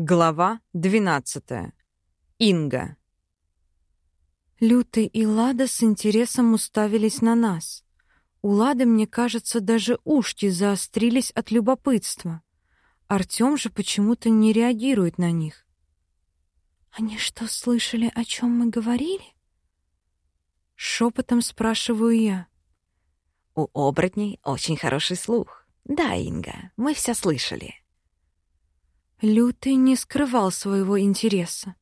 Глава 12. Инга. Лютый и Лада с интересом уставились на нас. У Лады, мне кажется, даже ушки заострились от любопытства. Артём же почему-то не реагирует на них. «Они что, слышали, о чем мы говорили?» Шепотом спрашиваю я. «У оборотней очень хороший слух. Да, Инга, мы все слышали». Лютый не скрывал своего интереса.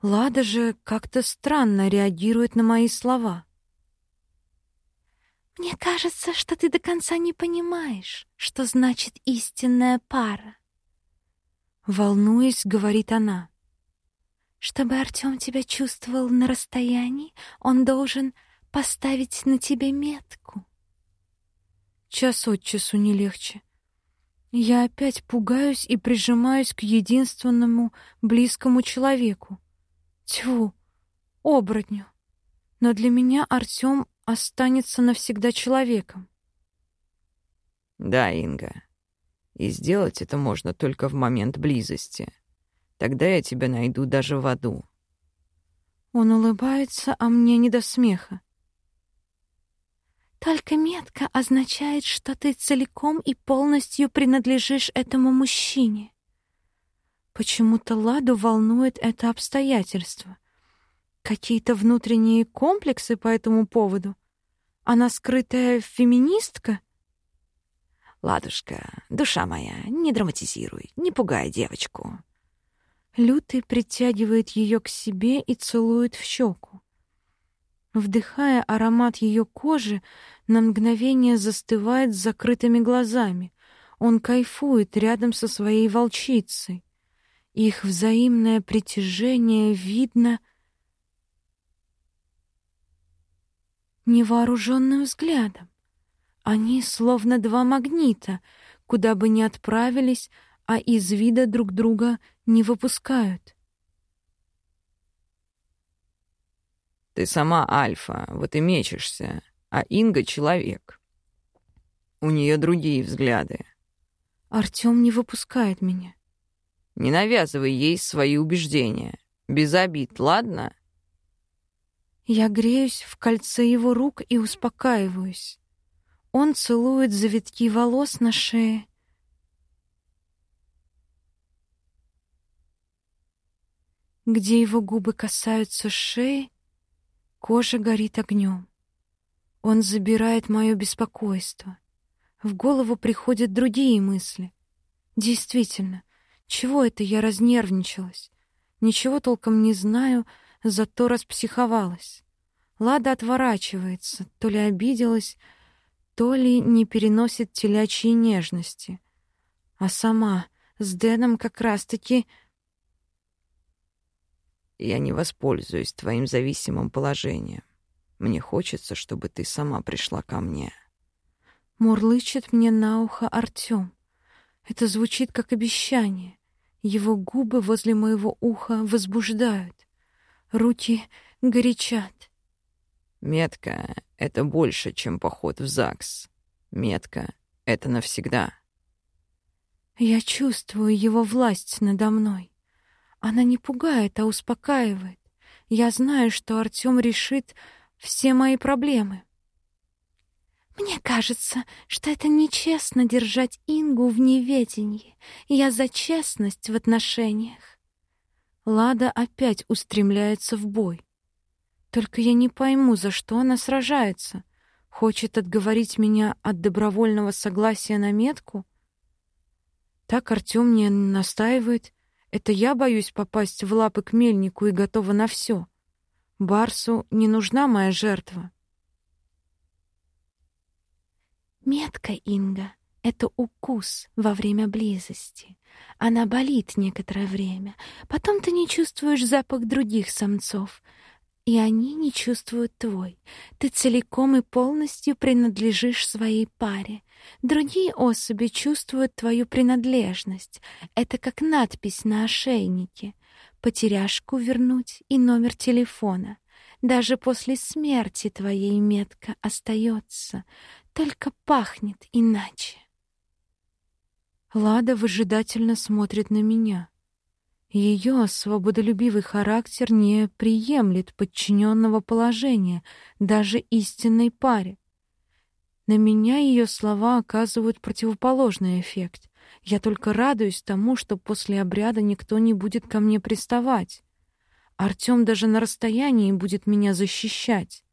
Лада же как-то странно реагирует на мои слова. «Мне кажется, что ты до конца не понимаешь, что значит истинная пара». Волнуясь, говорит она. «Чтобы Артём тебя чувствовал на расстоянии, он должен поставить на тебе метку». Час от часу не легче. Я опять пугаюсь и прижимаюсь к единственному близкому человеку. Тьфу, оборотню. Но для меня Артём останется навсегда человеком. Да, Инга. И сделать это можно только в момент близости. Тогда я тебя найду даже в аду. Он улыбается, а мне не до смеха. Только метка означает, что ты целиком и полностью принадлежишь этому мужчине. Почему-то Ладу волнует это обстоятельство. Какие-то внутренние комплексы по этому поводу? Она скрытая феминистка? Ладушка, душа моя, не драматизируй, не пугай девочку. Лютый притягивает ее к себе и целует в щеку. Вдыхая аромат ее кожи, на мгновение застывает с закрытыми глазами. Он кайфует рядом со своей волчицей. Их взаимное притяжение видно невооруженным взглядом. Они словно два магнита, куда бы ни отправились, а из вида друг друга не выпускают. Ты сама альфа, вот и мечешься, а Инга — человек. У нее другие взгляды. Артём не выпускает меня. Не навязывай ей свои убеждения. Без обид, ладно? Я греюсь в кольце его рук и успокаиваюсь. Он целует завитки волос на шее. Где его губы касаются шеи, Кожа горит огнем. Он забирает мое беспокойство. В голову приходят другие мысли. Действительно, чего это я разнервничалась? Ничего толком не знаю, зато распсиховалась. Лада отворачивается, то ли обиделась, то ли не переносит телячьей нежности. А сама с Дэном как раз-таки я не воспользуюсь твоим зависимым положением. Мне хочется, чтобы ты сама пришла ко мне. Мурлычет мне на ухо Артём. Это звучит как обещание. Его губы возле моего уха возбуждают. Руки горячат. Метка — это больше, чем поход в ЗАГС. Метка — это навсегда. Я чувствую его власть надо мной. Она не пугает, а успокаивает. Я знаю, что Артём решит все мои проблемы. Мне кажется, что это нечестно держать Ингу в неведении. Я за честность в отношениях. Лада опять устремляется в бой. Только я не пойму, за что она сражается. Хочет отговорить меня от добровольного согласия на метку? Так Артём не настаивает. Это я боюсь попасть в лапы к мельнику и готова на все. Барсу не нужна моя жертва. Метка, Инга, — это укус во время близости. Она болит некоторое время. Потом ты не чувствуешь запах других самцов, и они не чувствуют твой. Ты целиком и полностью принадлежишь своей паре. Другие особи чувствуют твою принадлежность. Это как надпись на ошейнике. Потеряшку вернуть и номер телефона. Даже после смерти твоей метка остается, только пахнет иначе. Лада выжидательно смотрит на меня. Ее свободолюбивый характер не приемлет подчиненного положения даже истинной паре. На меня ее слова оказывают противоположный эффект. Я только радуюсь тому, что после обряда никто не будет ко мне приставать. Артём даже на расстоянии будет меня защищать.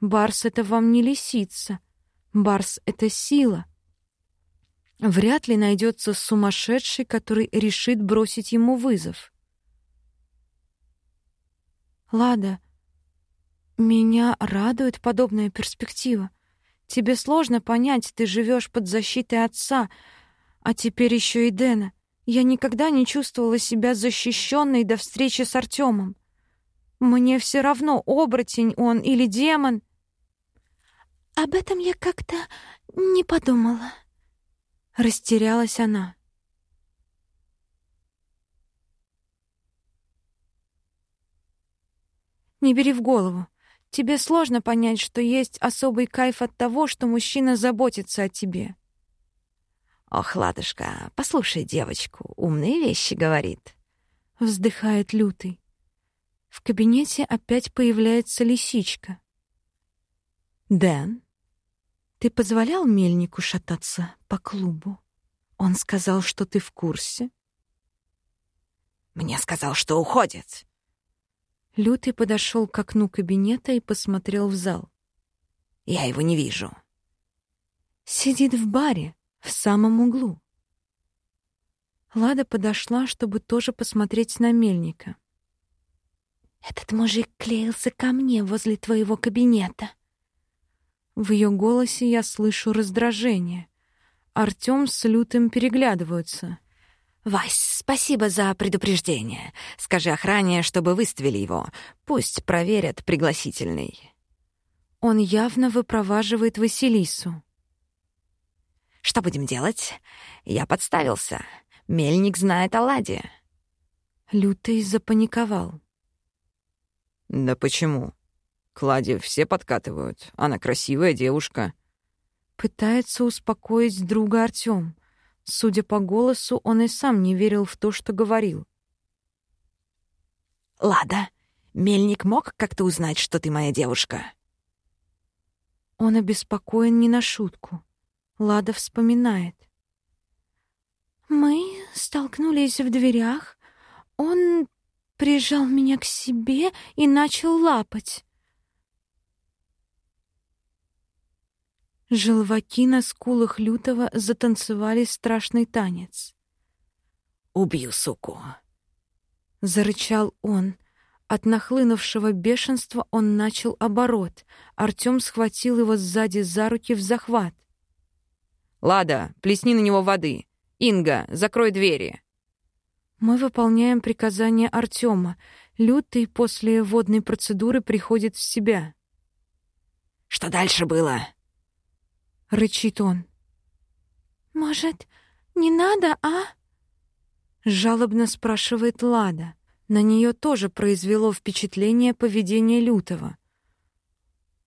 Барс — это вам не лисица. Барс — это сила. Вряд ли найдется сумасшедший, который решит бросить ему вызов. Лада, меня радует подобная перспектива. Тебе сложно понять, ты живешь под защитой отца, а теперь еще и Дэна. Я никогда не чувствовала себя защищенной до встречи с Артемом. Мне все равно, оборотень он или демон. Об этом я как-то не подумала. Растерялась она. Не бери в голову. Тебе сложно понять, что есть особый кайф от того, что мужчина заботится о тебе. Ох, ладушка, послушай девочку, умные вещи говорит. Вздыхает лютый. В кабинете опять появляется лисичка. Дэн, ты позволял мельнику шататься по клубу? Он сказал, что ты в курсе. Мне сказал, что уходит. Лютый подошел к окну кабинета и посмотрел в зал. «Я его не вижу». «Сидит в баре, в самом углу». Лада подошла, чтобы тоже посмотреть на мельника. «Этот мужик клеился ко мне возле твоего кабинета». В ее голосе я слышу раздражение. Артём с Лютым переглядываются. «Вась, спасибо за предупреждение. Скажи охране, чтобы выставили его. Пусть проверят пригласительный». Он явно выпроваживает Василису. «Что будем делать? Я подставился. Мельник знает о Ладе». Лютый запаниковал. «Да почему? К Ладе все подкатывают. Она красивая девушка». Пытается успокоить друга Артём. Судя по голосу, он и сам не верил в то, что говорил. «Лада, Мельник мог как-то узнать, что ты моя девушка?» Он обеспокоен не на шутку. Лада вспоминает. «Мы столкнулись в дверях. Он прижал меня к себе и начал лапать. Желваки на скулах Лютого затанцевали страшный танец. «Убью, суку!» Зарычал он. От нахлынувшего бешенства он начал оборот. Артём схватил его сзади за руки в захват. «Лада, плесни на него воды. Инга, закрой двери». Мы выполняем приказание Артёма. Лютый после водной процедуры приходит в себя. «Что дальше было?» — рычит он. «Может, не надо, а?» — жалобно спрашивает Лада. На нее тоже произвело впечатление поведения Лютого.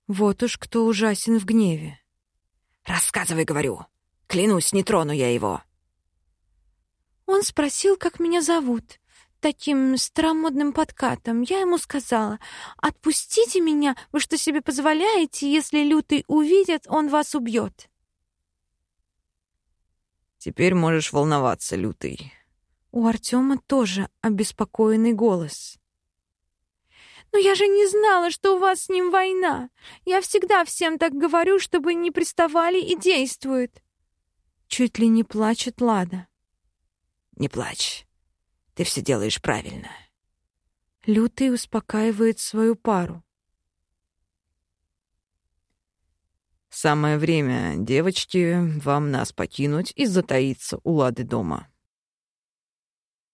Вот уж кто ужасен в гневе. «Рассказывай, говорю. Клянусь, не трону я его». Он спросил, как меня зовут. Таким старомодным подкатом. Я ему сказала, «Отпустите меня, вы что себе позволяете? Если Лютый увидит, он вас убьет». «Теперь можешь волноваться, Лютый». У Артема тоже обеспокоенный голос. «Но я же не знала, что у вас с ним война. Я всегда всем так говорю, чтобы не приставали и действуют». Чуть ли не плачет Лада. «Не плачь. Ты все делаешь правильно». Лютый успокаивает свою пару. «Самое время, девочки, вам нас покинуть и затаиться у Лады дома».